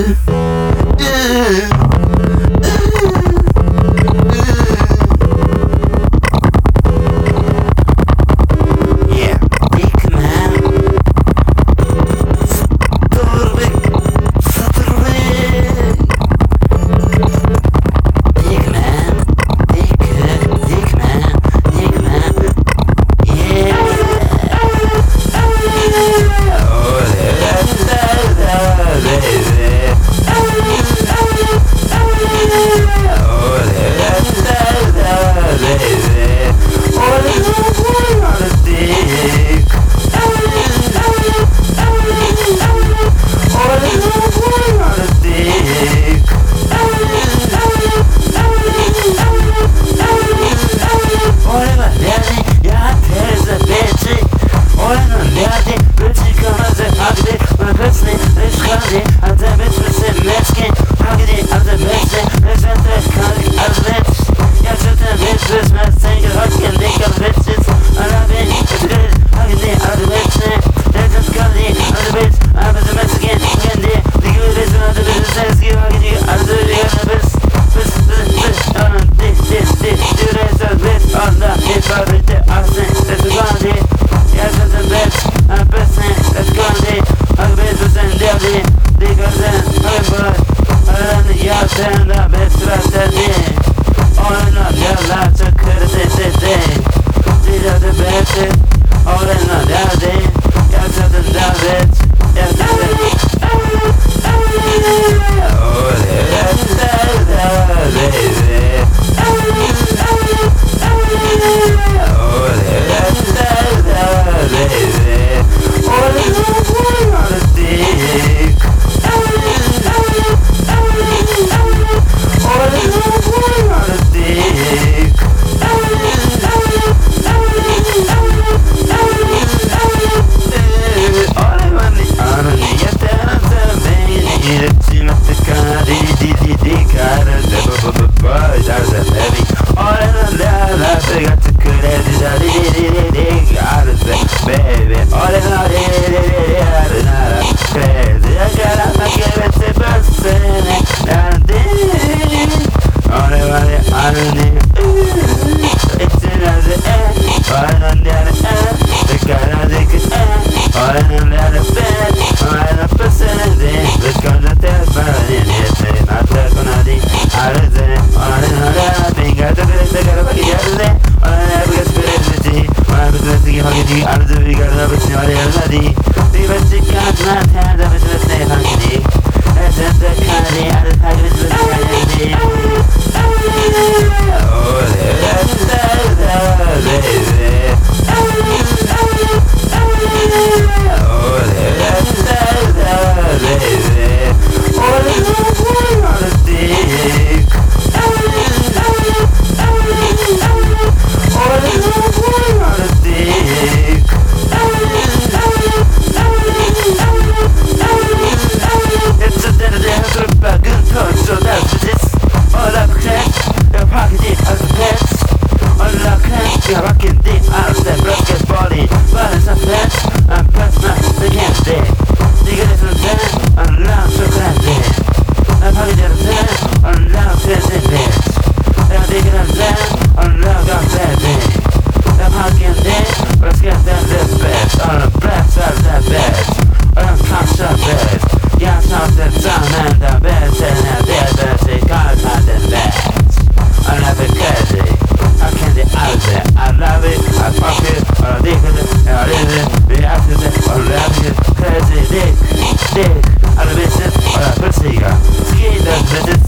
Yeah, Sözü kanlar just ve seyhandik You're rocking deep out the broken body Balance and flesh and plasma, they can't dig Dig it turn and to This is